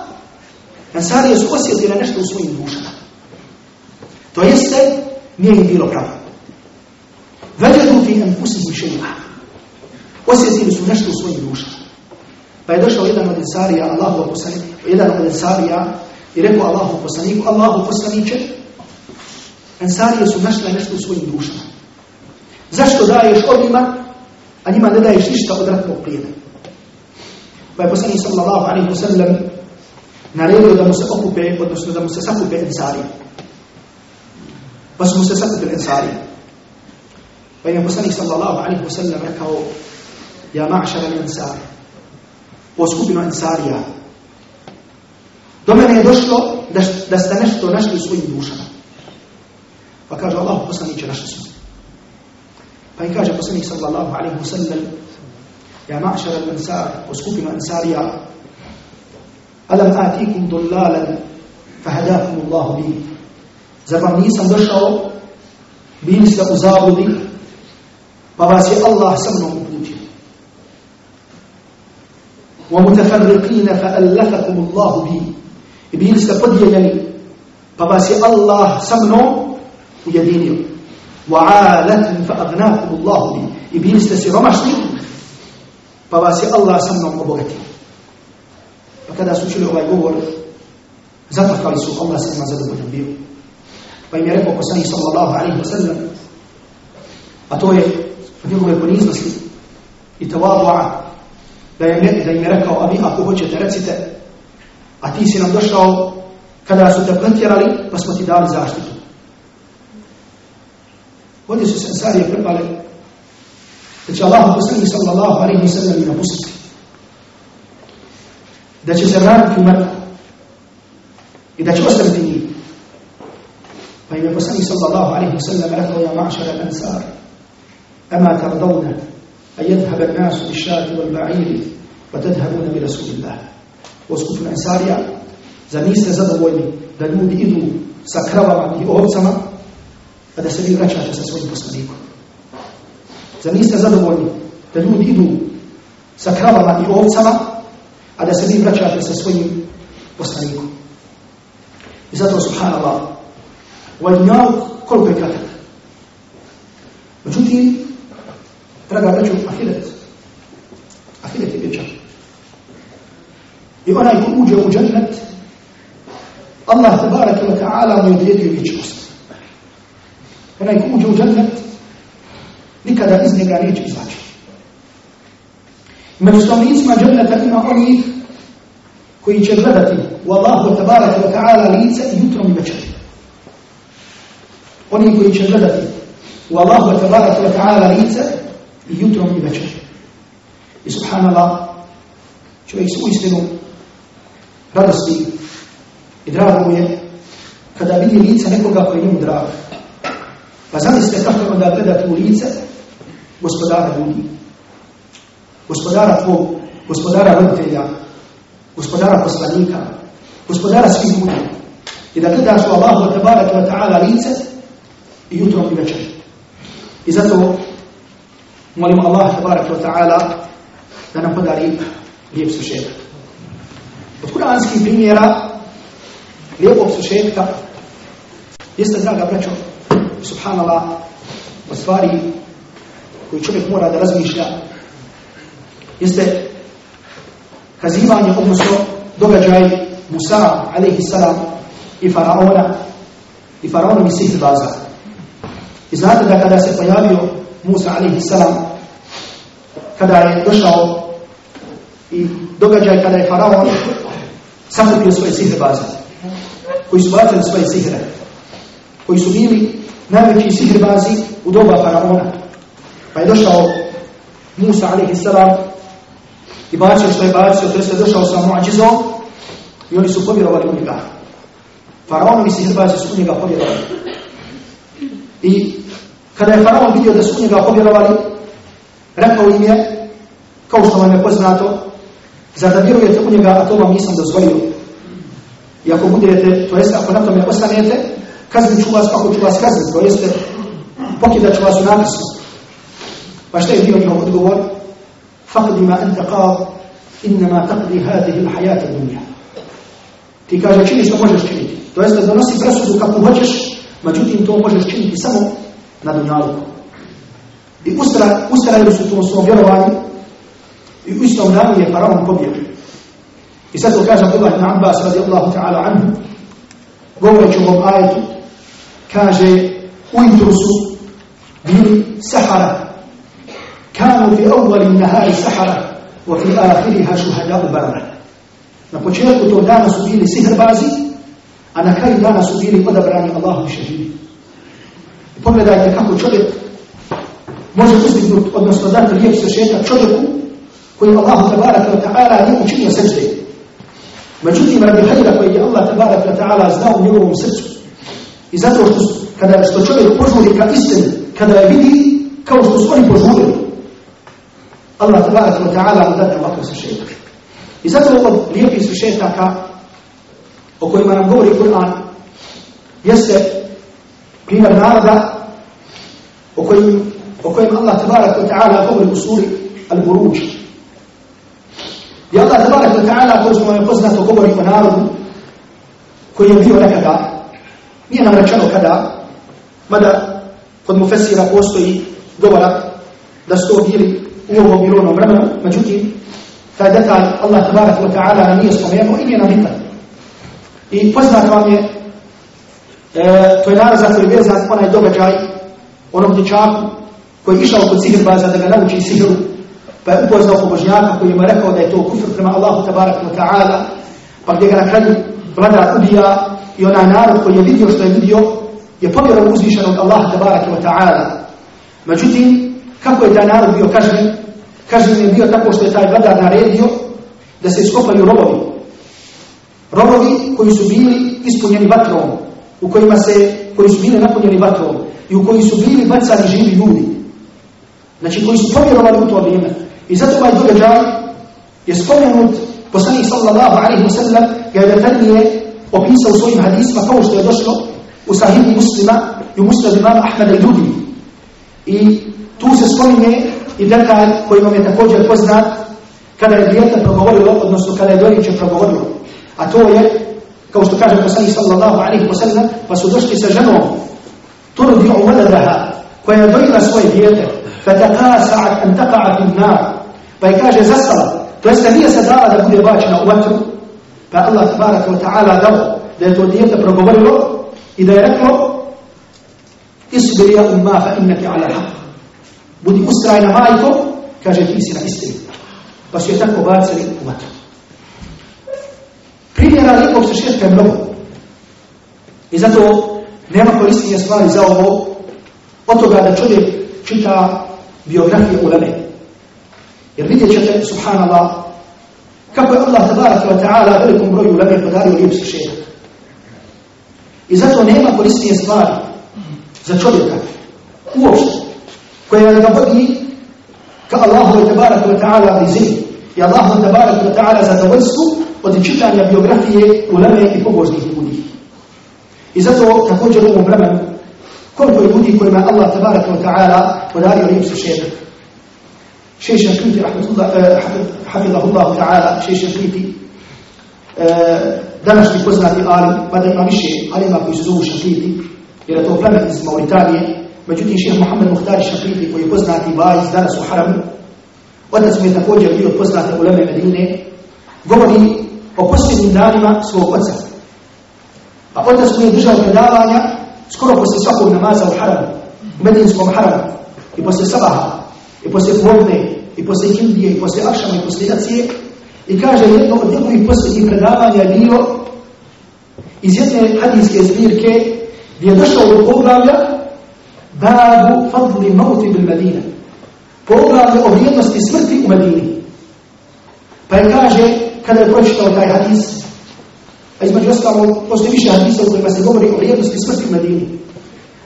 ensarije su osjetile nešto u svojim dušama. To jeste, nije im bilo pravo. Veđedu fi enfusihim šeima. Osjetili su nešto u svojim dušama. Pa je došao jedan od ensarija, Allahu poslanik, jedan od ensarija i rekao Allahu poslaniku, Allahu poslaniće, ensarije su našle nešto u svojim dušama. Zašto daješ ovima, a njima ne daješ ništa od ratnog plijena? Pa je poslanik sallallahu alaihi wa sallam naredio da mu se okupe, odnosno da mu se sakupe ensarije. Pa su mu se sakupili ensarije. Pa je poslanik sallallahu alaihi wa sallam rekao, ja ma'šara ensar, o skupinu ensarija, do mene je došlo da, da ste nešto našli u svojim dušama. Pa kaže Allah, poslaniće, našli smo. Pa im kaže poslanik sallallahu alaihi wa sallam, ja ma'šara ensar, o skupinu ensarija, alam atikum dullalan, fahadakum Allahu bi. Zar vam nisam došao, bili ste u zabludi, pa vas je Allah sa mnom uputio. ومتفرقين فألفكم الله به i bili ste podijeljeni, pa vas je Allah sa mnom ujedinio. وَعَالَتْمِ فَأَغْنَاكُمُ اللَّهُ بِي I bili ste siromašni, pa vas je Allah sa mnom obogatio. Pa kada su učili ovaj govor, zatakali su Allah sa njima zadovoljan bio. Pa im je rekao poslanih sallallahu alaihi wa sallam, a to je od njegove poniznosti i tawadu'a, da, je, da im je rekao, a vi ako hoćete recite, a ti si nam došao kada su te pretjerali, pa smo ti dali zaštitu. Ovdje su se Ansarije prepale da će Allah poslani sallallahu alaihi sallam i napustiti. Da će se vratiti u Meku i da će ostaviti njih. Pa im je poslani sallallahu alaihi sallam rekao ja mašara Ansar, ema tardavna أن يذهب الناس بالشاة والبعير وتذهبون برسول الله. وسكوت الأنصار زميس زدوي دنود إدو سكروا عن أوبسما هذا سبيل رجع جسسوي بسنيك زميس زدوي دنود إدو سكروا عن أوبسما هذا سبيل رجع جسسوي بسنيك إذا سبحان الله. والنار كل بكاته وجودين draga braću, ahiret, ahiret je vječan. I onaj ko uđe u džennet, Allah tabaraka wa ta'ala mu je odredio vječnost. Onaj ko uđe u džennet, nikada iz njega neće izaći. Među stanovnicima dženneta ima onih koji će gledati u Allahu tabaraka wa ta'ala lice jutrom i večer. Oni koji će gledati u Allahu tabaraka wa ta'ala lice i jutrom i večer. I subhanallah, čovjek se uistinu radosti i drago mu je kada vidi lice nekoga koji je njemu drago. Pa zamislite kako onda gledati u lice gospodara ljudi, gospodara tvog, gospodara roditelja, gospodara poslanika, gospodara svih ljudi. I da gledaš u Allahu tabaraka wa ta'ala lice i jutrom i večer. I zato molimo Allah tabaraka wa ta'ala da nam podari lijep sušetak. Od kuranskih primjera lijepog sušetka jeste, draga braćo, subhanallah, o stvari koju čovjek mora da razmišlja, jeste kazivanje, odnosno događaj Musa, alaihi salam, i faraona, i faraonom i sihr baza. I znate da kada se pojavio Musa, salam, kada je došao i događaj kada je faraon sakupio svoje sihre baze, koji su bacali svoje sihre, koji su bili najveći sihre bazi u doba faraona. Pa je došao Musa a.s. i bacio što je bacio, to je došao sa muadžizom i oni su povjerovali u njega. Faraonovi sihre bazi su u njega povjerovali. I kada je faraon vidio da su njega povjerovali, rekao im je, kao što vam je poznato, Zar da vjerujete u njega, a to vam nisam dozvolio? I ako budete, to jeste, ako na tome ostanete, kaznit ću vas, ako ću vas kaznit, to jeste, pokidat ću vas u napisu. Pa šta je bio njihov odgovor? Faqdi ma anta qad, innama taqdi hadihi l'hajata dunja. Ti kaže, čini što možeš činiti. To jeste, donosi presudu kako hoćeš, međutim, to možeš činiti samo na dunjalu. I ustra, ustrajili su to svom vjerovanju, I u istom danu je faraon pobjeđen. I sad to kaže Abdullah ibn Abbas radijallahu ta'ala anhu, govoreći u ovom ajetu, kaže, ujutru su bili sahara, kanu fi awali nahari sahara, wa fi ahiriha šuhada u barara. Na početku tog dana su bili sihrbazi, a na kraju dana su bili odabrani Allahom šehidi. Pogledajte kako čovjek može uzdignut, odnosno dati lijep svešetak čovjeku koji Allahu tabaraka wa ta'ala nije učinio sežde. Međutim, radi hajra koji je Allah tabaraka wa ta'ala znao u njegovom srcu. I zato što, kada, što čovjek požuri ka istinu, kada je vidi kao što su oni požurili, Allah tabaraka wa ta'ala mu dade ovakav svešetak. I zato od lijepih svešetaka o kojima nam govori Kur'an jeste قيل النهارده أقيم أقيم الله تبارك وتعالى فوق الأصول البروج. يا الله تبارك وتعالى كوز ما يقصنا في قبر منار كي يبيو لك دا مين رجعوا كذا مدى قد مفسر قوستي قبرك دستو ديري وهو بيرون ومرمى مجوتي. فدفع الله تبارك وتعالى نيس وميامو إني نبيتا إيه، I poznato vam e, to je narazak koji je vezan onaj događaj onom dječaku koji je išao kod sihirbaza da ga nauči sihiru, pa je upoznao pobožnjaka koji mu je rekao da je to kufr prema Allahu tabaraka wa ta'ala, pa gdje ga na kraju vladar ubija i onaj narod koji je vidio što je vidio, je povjerao uzvišenog Allaha tabaraka wa ta'ala. Međutim, kako je taj narod bio kažnjen? Kažnjen je bio tako što je taj vladar naredio da se iskopaju robovi. Robovi koji su bili ispunjeni vatrom, u kojima se, koji su bili napunjeni vatrom i u koji su bili bacani živi ljudi. Znači koji su povjerovali u to vrijeme. I zato ovaj događaj je spomenut poslanik sallallahu alaihi wa sallam ga je detaljnije opisao u svojim hadisma kao što je došlo u sahibi muslima i u muslimu imama Ahmeda i drugi. I tu se spominje i detalj koji vam je također poznat kada je dijete progovorilo, odnosno kada je doriče progovorilo. A to je, kao što kaže poslanik sallallahu alaihi wa sallam, pa su došli sa ženom turdi u valadaha, koja je dojila svoje dijete, fatakasa'at an taqa'a fi nar pa je kaže zastala to jeste nije se dala da bude bačena u vatru pa Allah tabaraka wa ta'ala dao da je to dijete progovorilo i da je reklo isbir ya umma fa innaki ala haq budi ustrajna majko kaže ti si na istini pa su je tako bacili u vatru primjera lijepog se šetka je mnogo i zato nema korisnije stvari za ovo od toga da čovjek čita biografije uleme. Jer vidjet ćete, subhanallah, kako je Allah tabaraka wa ta'ala velikom broju uleme podario lijep šetak. I zato nema korisnije stvari za čovjeka, uopšte, koja ga vodi ka Allahu tabaraka wa ta'ala blizini i Allahu tabaraka wa ta'ala zadovoljstvu od čitanja biografije uleme i pobožnih ljudi. I zato također u ovom vremenu koliko je ljudi kojima Allah tabaraka wa ta'ala podario lijep šetak. Šeš Šakriti, hafidahullahu ta'ala, šeš Šakriti, današnji poznati alim, mada ima više alima koji se zovu Šakriti, jer je to plemen iz Mauritanije, međutim šeš Muhammed Muhtari Šakriti, koji je poznati bajz danas u haramu, otac mu je također bio Medine, govori o posljednim danima svog oca. A otac mu je držao predavanja skoro posle svakog namaza u haramu, u medinskom haramu, i posle sabaha, i posle podne, i posle kindije, i posle akšama, i posle jacije, i kaže jedno od njegovih posljednjih predavanja je bilo iz jedne hadijske zbirke gdje je došao do poglavlja babu fadli mauti bil Medina. Poglavlje o vrijednosti smrti u Medini. Pa je kaže, kada je pročitao taj hadis, a između ostalo, postoji više hadisa u kojima se govori o vrijednosti smrti u Medini.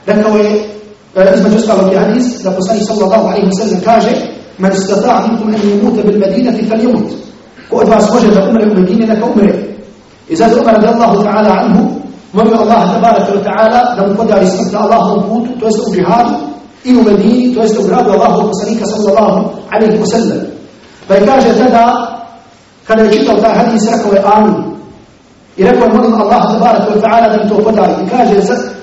Rekao je, između ostalo je hadis, da poslanik sallallahu alaihi wa sallam kaže, man istata' minkum an yamuta bil Medinati fal yamut. Ko od vas može da umre u Medini, neka umre. I zato Umar radijallahu ta'ala anhu, molio Allah tabaraka wa ta'ala da mu podari smrt na Allahovom putu, to jeste u džihadu, i u Medini, to jeste u gradu Allahovog poslanika sallallahu alaihi wa sallam. Pa je kaže tada, kada je čitao taj hadis, rekao je amin. I rekao je molim Allah tabaraka wa ta'ala da mi to podari. I kaže,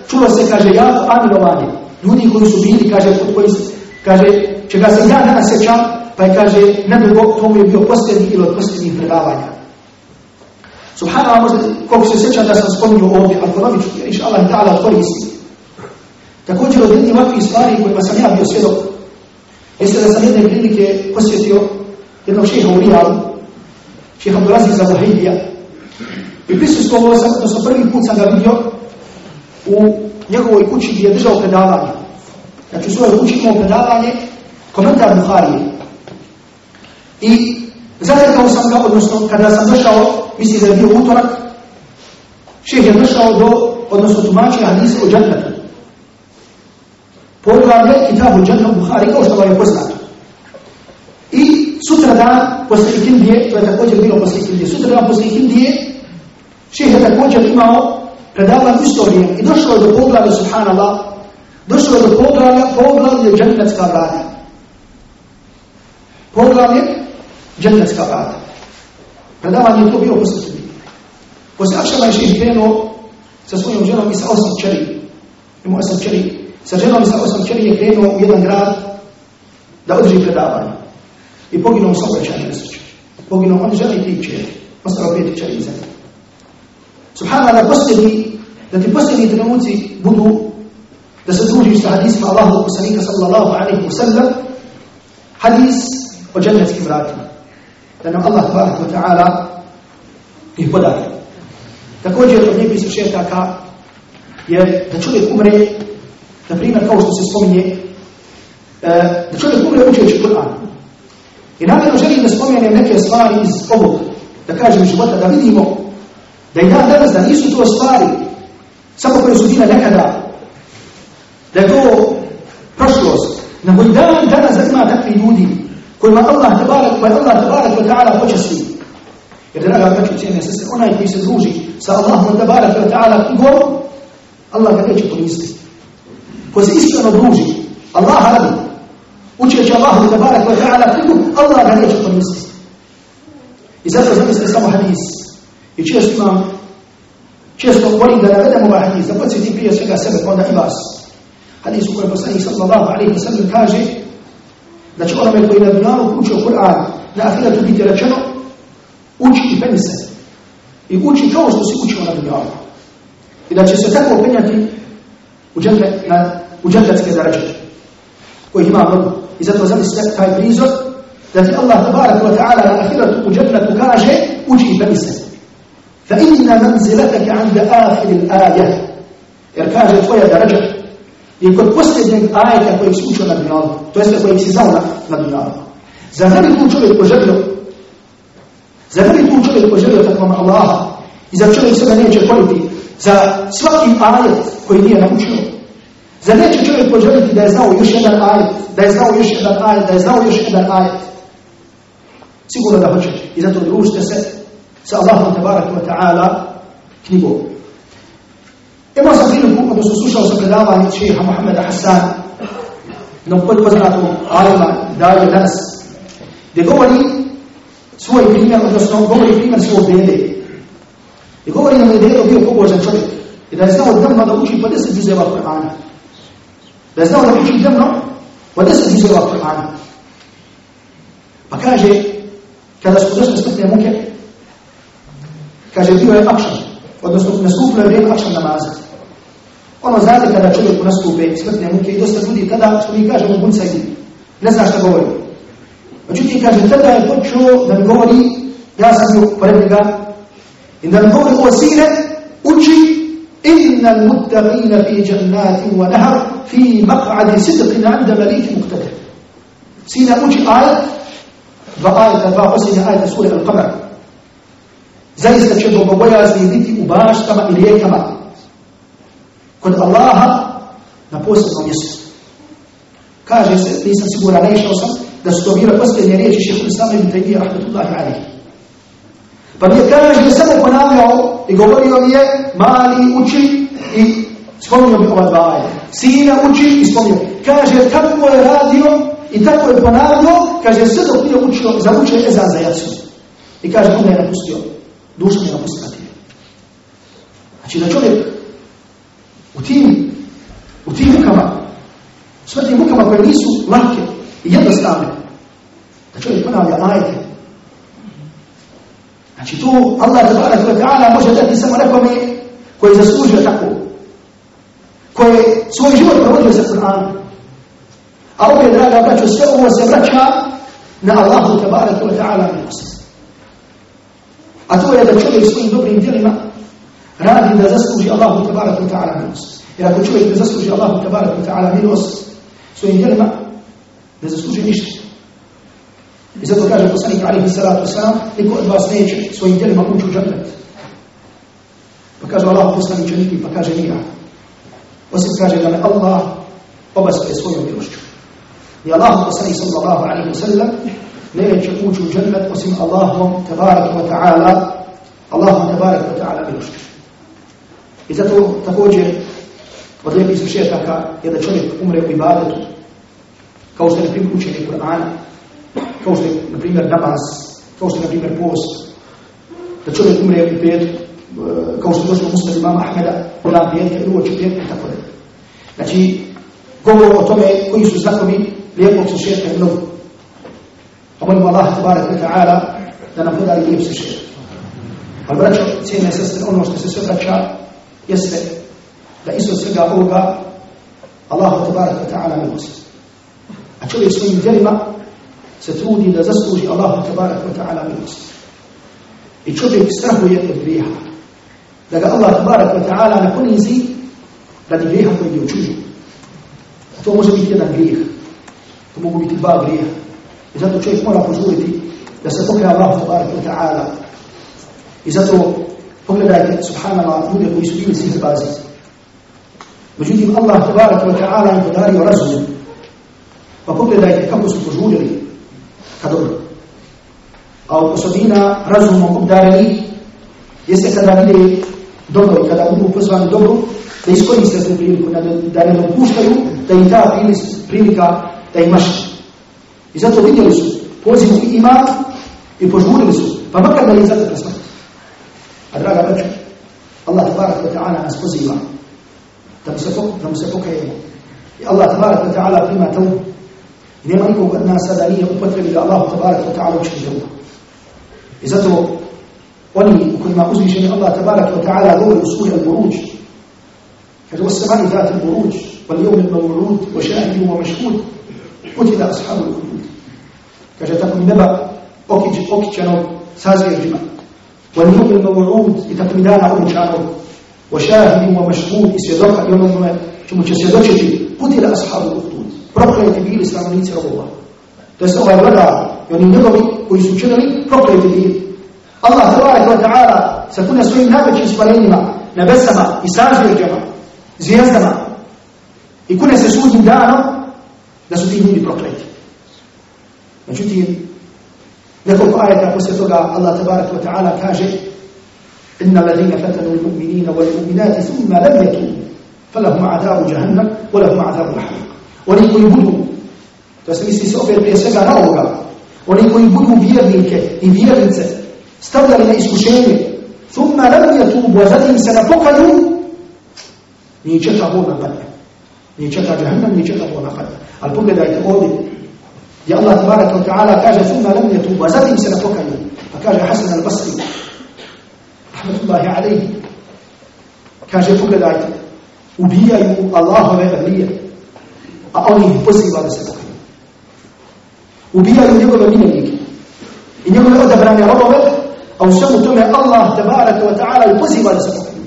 čulo se, kaže, jako aminovanje. Ljudi koji su bili, kaže, kod koji su, kaže, čega se ja danas sjećam, pa je kaže, nedugo, to mu je bio posljednji ili od posljednjih predavanja. Subhanallah, možda, koliko se sjećam da sam spominio ovdje, ali ponovit ću, jer inša Allah ta'ala koristi. Također od jednih ovakvih stvari kojima sam ja bio svjedok, jeste da sam jedne prilike posjetio jednog šeha u Rijadu, šeha Abdulaziz za Muhajdija, I prisustvovao sam, odnosno prvi put sam ga vidio u njegovoj kući gdje je držao predavanje. Znači u svojoj kući imao predavanje, komentar Buharije. I zatekao sam ga, odnosno kada sam došao, mislim da je bio utorak, šeh je došao do, odnosno tumačenja hadisa o džennetu. Poglavlje kitabu džennetu Buhari, kao što vam je poznato. Sutra dan, posle ikindije, to je također bilo posle ikindije, sutra dan posle ikindije, šeh je također imao predavan isto i došlo je do poglavlja, subhanallah, došlo je do poglavlja, poglavlje džennetska vrata. Poglavlje džennetska vrata. Predavanje je to bilo posle ikindije. Posle akšama je šeh krenuo sa svojom ženom i sa osam čeri. Imao osam čeri. Sa ženom i sa osam čeri je krenuo u jedan grad da održi predavanje. I poginuo u saobraćaju nesreće. Poginuo on žena i tri čeri. Ostalo pet čeri iza. Subhanallah, da posljedni, da ti posljedni trenuci budu da se družiš sa hadisima Allahu poslanika sallallahu alaihi wa sallam, hadis o džennetskim vratima. Da nam Allah tabarak wa ta'ala ih podari. Također od nekih sušetaka je da čovjek umre, na primjer kao što se spominje, da čovjek umre učeći Kur'an. I namjerno želim da spomenem neke stvari iz ovog, da kažem života, da vidimo da i dan danas da nisu to stvari samo koje su bile nekada, da je to prošlost, nego i dan danas da ima takvi ljudi kojima Allah tabarak, koja Allah tabarak wa ta'ala počasti. Jer draga braću cijene sese, onaj koji se druži sa Allahom tabarak wa ta'ala knjigom, Allah ga neće poniziti. Ko se iskreno druži, Allah radi, učeći Allahu tabarak wa ta'ala knjigu, Allah ga neće poniziti. I zato zamislite samo hadis. I često imam, često volim da navedem ovaj hadis, da podsjetim prije svega sebe, onda i vas. Hadis u kojem poslanik sallallahu alaihi sallam kaže da će onome koji na dunjalu učio Kur'an na ahiretu biti rečeno uči i penji se. I uči kao što si učio na dunjalu. I da će se tako penjati u, džemletske zarađe koji ima mnogo. I zato zamisli taj prizor da ti Allah tabaraka wa ta'ala na ahiratu u džemnetu kaže uči i premisli. Fa inna manzilatak anda ahir al-ajah. Jer kaže tvoja darađa je kod posljednjeg ajeta kojeg si učio na dunjalu, to jeste kojeg si znao na, na Za Zar bi tu čovjek poželio? Zar ne bi tu čovjek poželio takvom Allaha? I zar čovjek sebe neće koliti za svaki ajet koji nije naučio? Za neće čovjek poželiti da je znao još jedan ajet, da je znao još jedan ajet, da je znao još jedan ajet. Sigurno da hoće. I zato družite se sa Allahom tabaraka wa ta'ala knjigom. Imao sam priliku, odnosno slušao sam predavanje šeha Muhammeda Hassan, na poznatom alima dalje danas, gdje govori svoj primjer, odnosno govori primjer svog dede. I govori da mu je dedo bio pobožan čovjek i da je znao dnevno da uči po deset izjeva Kur'ana. Da znao da uči dnevno po deset izjeva Kur'ana. Pa kaže, kada su došle smrtne muke, kaže, bio je akšan, odnosno nastupilo je vrijeme akšan namaza. Ono znate kada čovjeku nastupe smrtne muke i dosta ljudi tada, što mi kažemo, bunca i ne zna šta govori. Međutim, kaže, tada je počeo da mi govori, ja sam bio pored njega, i da mi govori o sine, uči, إن المتقين في جنات ونهر في مقعد صدق عند مليك مقتدر. سينا أوجي آية؟ وآية الباب آية, آية, آية سورة القمر. زي ستشدو بويز لذيتي أباش تما إليك ما. كد الله نبوسط ميسر كاجي سيسن سيقول عليه شوصا دستو بيرا بسكي نريجي شيخ الإسلام ابن تيمية رحمة الله عليه Pa mi je kaže, samo ponavljao i govorio je, mali uči i spominio bi ova dva ajde. Sina uči i spominio. Kaže, tako je radio i tako je ponavljao, kaže, sve dok nije učio, zavučio je za jacu. I kaže, onda je napustio. Duša je napustila ti. Znači da čovjek u tim, u tim mukama, sve tim mukama koje nisu lahke i jednostavne, da čovjek ponavlja ajete. Znači tu Allah tabarak wa ta'ala može dati samo nekome koji zaslužuje tako. Koji svoj život provodio sa Kur'anom. A opet, draga braćo, sve ovo se vraća na Allahu tabarak wa ta'ala milost. A to je da čovjek svojim dobrim djelima radi da zasluži Allahu tabarak wa ta'ala milost. Jer ako čovjek ne zasluži Allahu tabarak wa ta'ala milost svojim djelima, ne zasluži ništa. I zato kaže poslanik alihi salatu wasalam, niko od vas neće svojim djelima ući u džanet. Pa kaže Allah poslanik niki, pa kaže nija. Osim kaže da me Allah obaspe svojom milošću. I Allah poslanik sallallahu alaihi wa sallam neće ući u džennet osim Allahom tabarak wa ta'ala Allahom tabarak wa ta'ala milošću. I zato također od lijepih svršetaka je da čovjek umre u ibadetu kao što je učenje Kur'ana kao što je na primjer namaz kao što je na primjer post da čovjek umre u petu kao što je došlo muslim imama Ahmeda dan petka i uoči petka i tako da. Znači, govor o tome koji su znakovi lijepog svršetka je mnogo. A molimo Allah tabarak wa ta'ala da nam podari lijep svršetak. Ali braćo, cijene sestre, ono što se sve vraća jeste da isto svega ovoga Allahu tabarak wa ta'ala milost. A čovjek svojim djelima se trudi da zasluži Allahu tabarak wa ta'ala milost. I čovjek strahuje od grijeha. Da ga Allah tabarak wa ta'ala ne ponizi radi grijeha koji je učužio. To može biti jedan grijeh. To mogu biti dva grijeha. I zato čovjek mora požuriti da se pokaja Allah tabarak wa ta'ala. I zato pogledajte, subhanallah, ljude koji su bili sihrbazi. Međutim, Allah tabarak wa ta'ala im podario razum. Pa pogledajte kako su požurili ka dobro. A osobina razumom obdareni jeste kada vide dobro i kada budu pozvani dobro, da iskoriste tu priliku, da ne dopuštaju da im ta prilika da im maši. I zato vidjeli su pozivu i iman i požurili su, pa makar da im zato presmrti. A draga braću, Allah tabarak wa ta'ala nas poziva da mu se, da se pokajemo. I Allah tabarak wa ta'ala prima tawbu. I nema nikog od nas sada nije upotrebi da Allah tabarak wa ta'ala učini tawbu. I zato oni u kojima uzvišeni Allah tabarak wa ta'ala govori u suri al-Buruđ. Kaže, وَسَّمَانِ ذَاتِ الْبُرُوجِ وَالْيَوْمِ الْمَوْعُودِ وَشَاهِدٍ قُتِلَ أَصْحَابُ الْقُدُودِ Kaže, tako mi neba okićenog sazvježdima واليوم الموعود لتقمدان أرجانه وشاهد ومشهود إسيادوك يوم čemu će svjedočiti putila ashabu uhdud. Prokleti bili stanovnici robova. To je ovaj vladar i oni njegovi koji su učinili, prokleti bili. Allah tabarak wa ta'ala sa kuna svojim najvećim stvarenjima, nebesama i sazvjeđama, zvijezdama i kune se sudnim danom da su ti ljudi prokleti. Međutim, Nekoliko ajeta poslije toga Allah tabarak wa ta'ala kaže Inna ladina fatanu l-mu'minina wal-mu'minati thumma lam yatubu falahum adabu jahannam walahum adabu lahriq. Oni koji budu, to se misli se opet prije svega na ovoga, oni koji budu vjernike i vjernice stavljali na iskušenje thumma lam yatubu, a zatim se napokaju, nije čeka Bog napadne. Nije čeka jahannam, nije čeka Bog napadne. Ali pogledajte ovdje, gdje Allah tabaraka wa ta'ala kaže thumma lam yatubu, a zatim se napokaju. Pa kaže Hasan al-Basri, rahmatullahi alaihi, kaže pogledajte, ubijaju Allahove evlije, a oni ih poziva da se pokaju. Ubijaju njegove miljenike i njegove odabrane robove, a u svemu tome Allah tabaraka wa ta'ala ih poziva da se pokaju.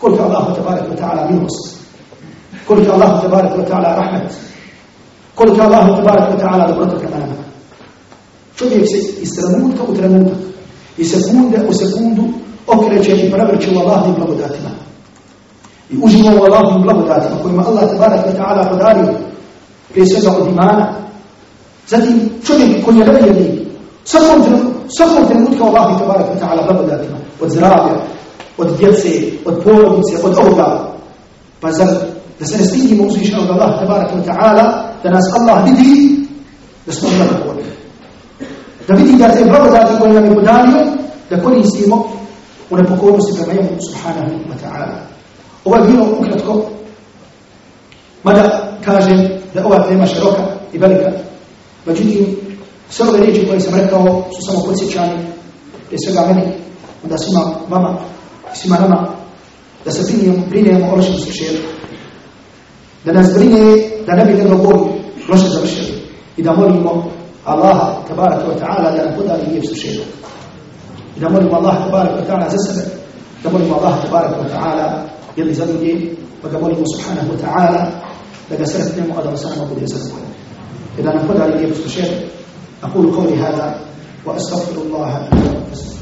Koliko Allah tabaraka wa ta'ala milost, koliko Allah tabaraka wa ta'ala rahmet, koliko Allah tabarak wa ta'ala dobrota prema nama. Čovjek se iz trenutka u trenutak, iz sekunde u sekundu okreće i pravrće u Allahim blagodatima. I uživa u Allahim blagodatima kojima Allah tabarak wa ta'ala podario prije svega od imana. Zatim čovjek koji je nevjernik, svakom trenutku, svakom trenutku Allahim tabarak wa ta'ala blagodatima. Od zdravlja, od djece, od porodice, od ovoga. Pa zar da se ne stidimo uzvišenog Allah tabarak wa ta'ala da nas Allah vidi da smo blagovodni. Da vidi da te blagodati koje nam je podario, da koristimo u nepokornosti prema njemu, subhanahu wa ta'ala. Ovo je bilo ukratko, mada kažem da ova tema široka i velika. Međutim, sve ove riječi koje sam rekao su samo podsjećani, prije svega meni, onda svima vama i svima nama, da se brinemo, brinemo o našem slušenju. Da nas brine da ne bi jedno boli loše završili i da molimo Allaha tabaraka wa ta'ala da nam podari lijep. I da molimo Allah tabarak wa ta'ala za sebe, da molimo Allah tabarak wa ta'ala يلي زلمي بقبول سبحانه وتعالى لدى سلف نعم وقدم سلم وقد إذا نفض علي بس أقول قولي هذا وأستغفر الله أن أستغفر